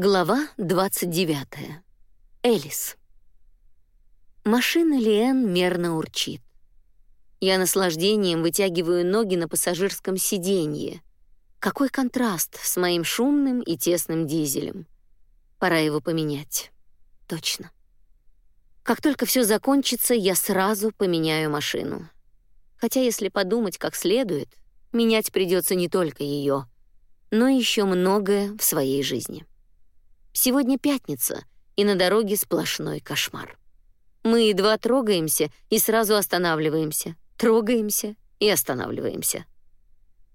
Глава 29. Элис. Машина Лиэн мерно урчит. Я наслаждением вытягиваю ноги на пассажирском сиденье. Какой контраст с моим шумным и тесным дизелем. Пора его поменять. Точно. Как только все закончится, я сразу поменяю машину. Хотя, если подумать как следует, менять придется не только ее, но еще многое в своей жизни. Сегодня пятница, и на дороге сплошной кошмар. Мы едва трогаемся и сразу останавливаемся. Трогаемся и останавливаемся.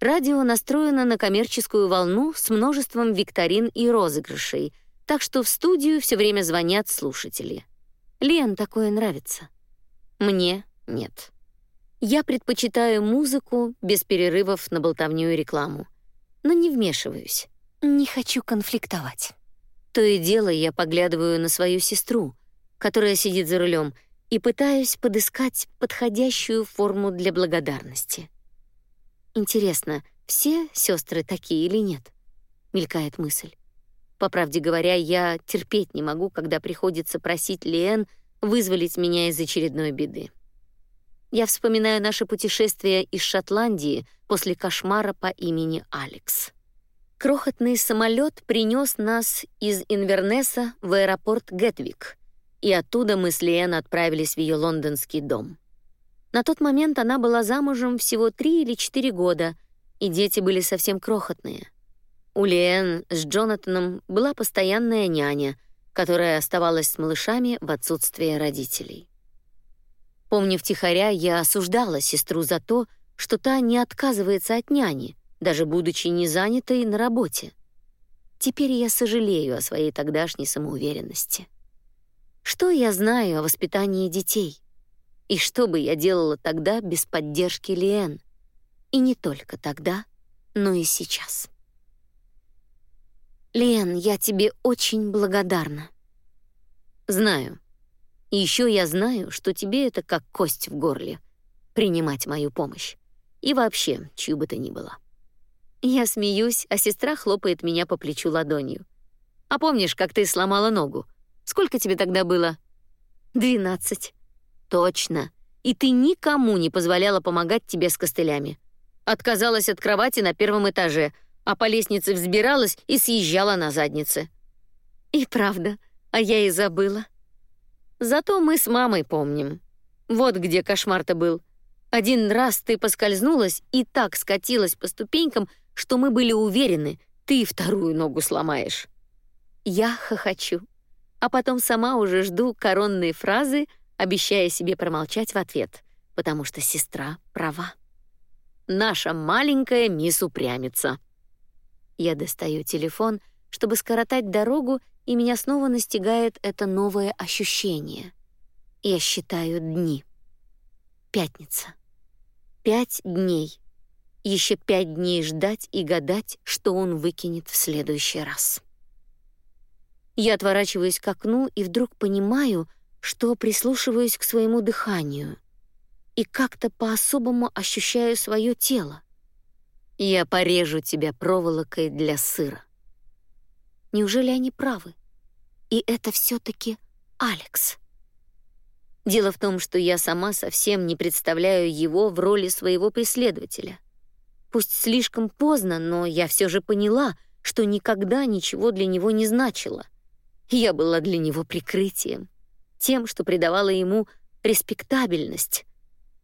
Радио настроено на коммерческую волну с множеством викторин и розыгрышей, так что в студию все время звонят слушатели. Лен такое нравится. Мне нет. Я предпочитаю музыку без перерывов на болтовню и рекламу. Но не вмешиваюсь. Не хочу конфликтовать. То и дело я поглядываю на свою сестру, которая сидит за рулем, и пытаюсь подыскать подходящую форму для благодарности. Интересно, все сестры такие или нет? Мелькает мысль. По правде говоря, я терпеть не могу, когда приходится просить Лен вызволить меня из очередной беды. Я вспоминаю наше путешествие из Шотландии после кошмара по имени Алекс. Крохотный самолет принес нас из Инвернеса в аэропорт Гетвик, и оттуда мы с Лиэн отправились в ее лондонский дом. На тот момент она была замужем всего три или четыре года, и дети были совсем крохотные. У Лиэн с Джонатаном была постоянная няня, которая оставалась с малышами в отсутствие родителей. Помню, втихаря я осуждала сестру за то, что та не отказывается от няни — даже будучи не занятой на работе. Теперь я сожалею о своей тогдашней самоуверенности. Что я знаю о воспитании детей? И что бы я делала тогда без поддержки Лиэн? И не только тогда, но и сейчас. Лен, я тебе очень благодарна. Знаю. И еще я знаю, что тебе это как кость в горле принимать мою помощь. И вообще, чью бы то ни было. Я смеюсь, а сестра хлопает меня по плечу ладонью. А помнишь, как ты сломала ногу? Сколько тебе тогда было? Двенадцать. Точно. И ты никому не позволяла помогать тебе с костылями. Отказалась от кровати на первом этаже, а по лестнице взбиралась и съезжала на заднице. И правда, а я и забыла. Зато мы с мамой помним. Вот где кошмар-то был. Один раз ты поскользнулась и так скатилась по ступенькам, что мы были уверены, ты вторую ногу сломаешь. Я хохочу, а потом сама уже жду коронные фразы, обещая себе промолчать в ответ, потому что сестра права. Наша маленькая мисс упрямится. Я достаю телефон, чтобы скоротать дорогу, и меня снова настигает это новое ощущение. Я считаю дни. Пятница. Пять дней еще пять дней ждать и гадать, что он выкинет в следующий раз. Я отворачиваюсь к окну и вдруг понимаю, что прислушиваюсь к своему дыханию и как-то по-особому ощущаю свое тело. Я порежу тебя проволокой для сыра. Неужели они правы? И это все таки Алекс. Дело в том, что я сама совсем не представляю его в роли своего преследователя. Пусть слишком поздно, но я все же поняла, что никогда ничего для него не значило. Я была для него прикрытием, тем, что придавало ему респектабельность.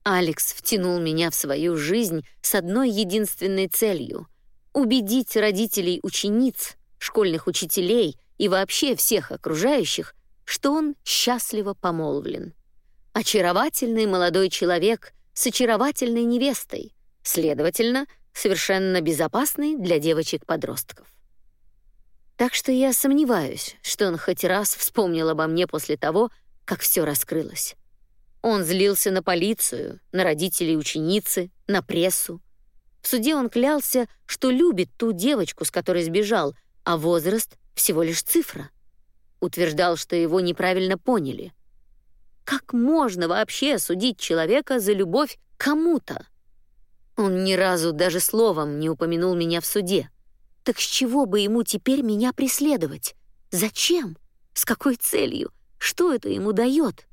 Алекс втянул меня в свою жизнь с одной единственной целью — убедить родителей учениц, школьных учителей и вообще всех окружающих, что он счастливо помолвлен. Очаровательный молодой человек с очаровательной невестой, следовательно, совершенно безопасный для девочек-подростков. Так что я сомневаюсь, что он хоть раз вспомнил обо мне после того, как все раскрылось. Он злился на полицию, на родителей ученицы, на прессу. В суде он клялся, что любит ту девочку, с которой сбежал, а возраст всего лишь цифра. Утверждал, что его неправильно поняли. Как можно вообще судить человека за любовь кому-то? Он ни разу даже словом не упомянул меня в суде. Так с чего бы ему теперь меня преследовать? Зачем? С какой целью? Что это ему дает?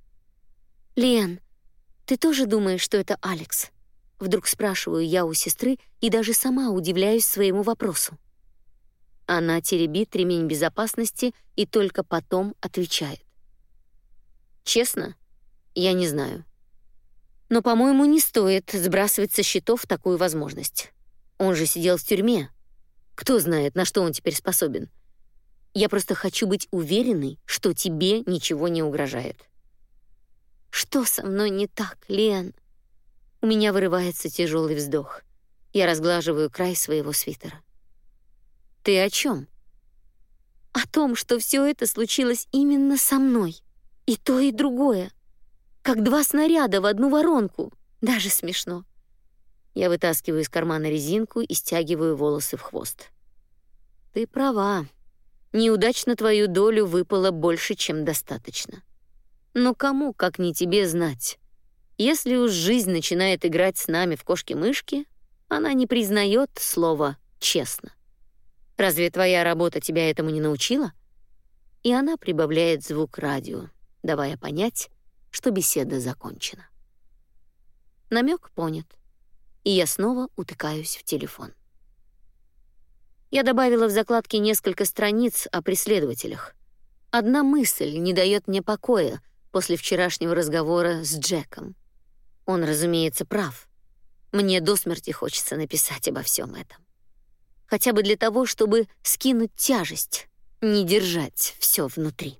Лен, ты тоже думаешь, что это Алекс? Вдруг спрашиваю я у сестры и даже сама удивляюсь своему вопросу. Она теребит ремень безопасности и только потом отвечает. Честно, я не знаю. Но, по-моему, не стоит сбрасывать со счетов такую возможность. Он же сидел в тюрьме. Кто знает, на что он теперь способен. Я просто хочу быть уверенной, что тебе ничего не угрожает. Что со мной не так, Лен? У меня вырывается тяжелый вздох. Я разглаживаю край своего свитера. Ты о чем? О том, что все это случилось именно со мной. И то, и другое. Как два снаряда в одну воронку. Даже смешно. Я вытаскиваю из кармана резинку и стягиваю волосы в хвост. Ты права. Неудачно твою долю выпало больше, чем достаточно. Но кому, как не тебе, знать? Если уж жизнь начинает играть с нами в кошки-мышки, она не признает слово «честно». Разве твоя работа тебя этому не научила? И она прибавляет звук радио, давая понять, что беседа закончена. Намек понят, и я снова утыкаюсь в телефон. Я добавила в закладке несколько страниц о преследователях. Одна мысль не дает мне покоя после вчерашнего разговора с Джеком. Он, разумеется, прав. Мне до смерти хочется написать обо всем этом хотя бы для того, чтобы скинуть тяжесть, не держать все внутри.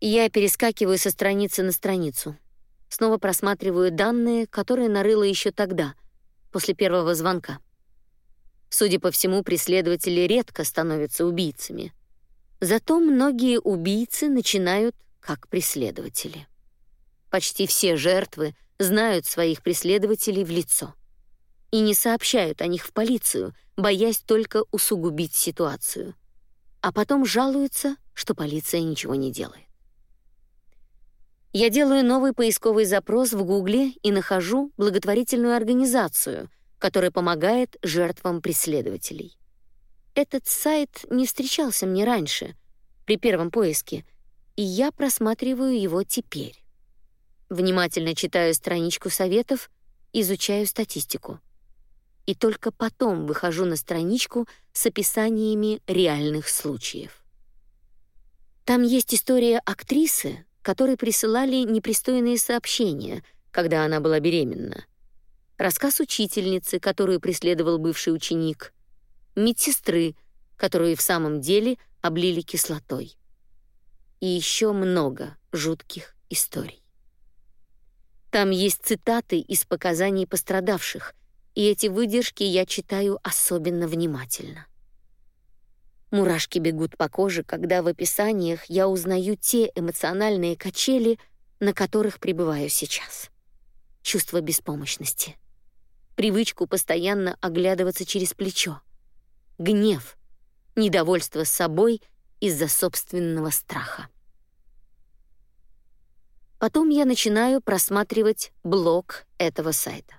Я перескакиваю со страницы на страницу. Снова просматриваю данные, которые нарыла еще тогда, после первого звонка. Судя по всему, преследователи редко становятся убийцами. Зато многие убийцы начинают как преследователи. Почти все жертвы знают своих преследователей в лицо и не сообщают о них в полицию, боясь только усугубить ситуацию. А потом жалуются, что полиция ничего не делает. Я делаю новый поисковый запрос в Гугле и нахожу благотворительную организацию, которая помогает жертвам преследователей. Этот сайт не встречался мне раньше, при первом поиске, и я просматриваю его теперь. Внимательно читаю страничку советов, изучаю статистику и только потом выхожу на страничку с описаниями реальных случаев. Там есть история актрисы, которой присылали непристойные сообщения, когда она была беременна. Рассказ учительницы, которую преследовал бывший ученик. Медсестры, которую в самом деле облили кислотой. И еще много жутких историй. Там есть цитаты из показаний пострадавших, и эти выдержки я читаю особенно внимательно. Мурашки бегут по коже, когда в описаниях я узнаю те эмоциональные качели, на которых пребываю сейчас. Чувство беспомощности, привычку постоянно оглядываться через плечо, гнев, недовольство собой из-за собственного страха. Потом я начинаю просматривать блог этого сайта.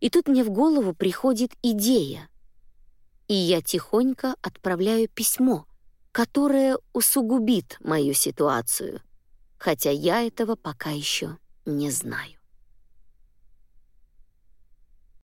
И тут мне в голову приходит идея. И я тихонько отправляю письмо, которое усугубит мою ситуацию, хотя я этого пока еще не знаю.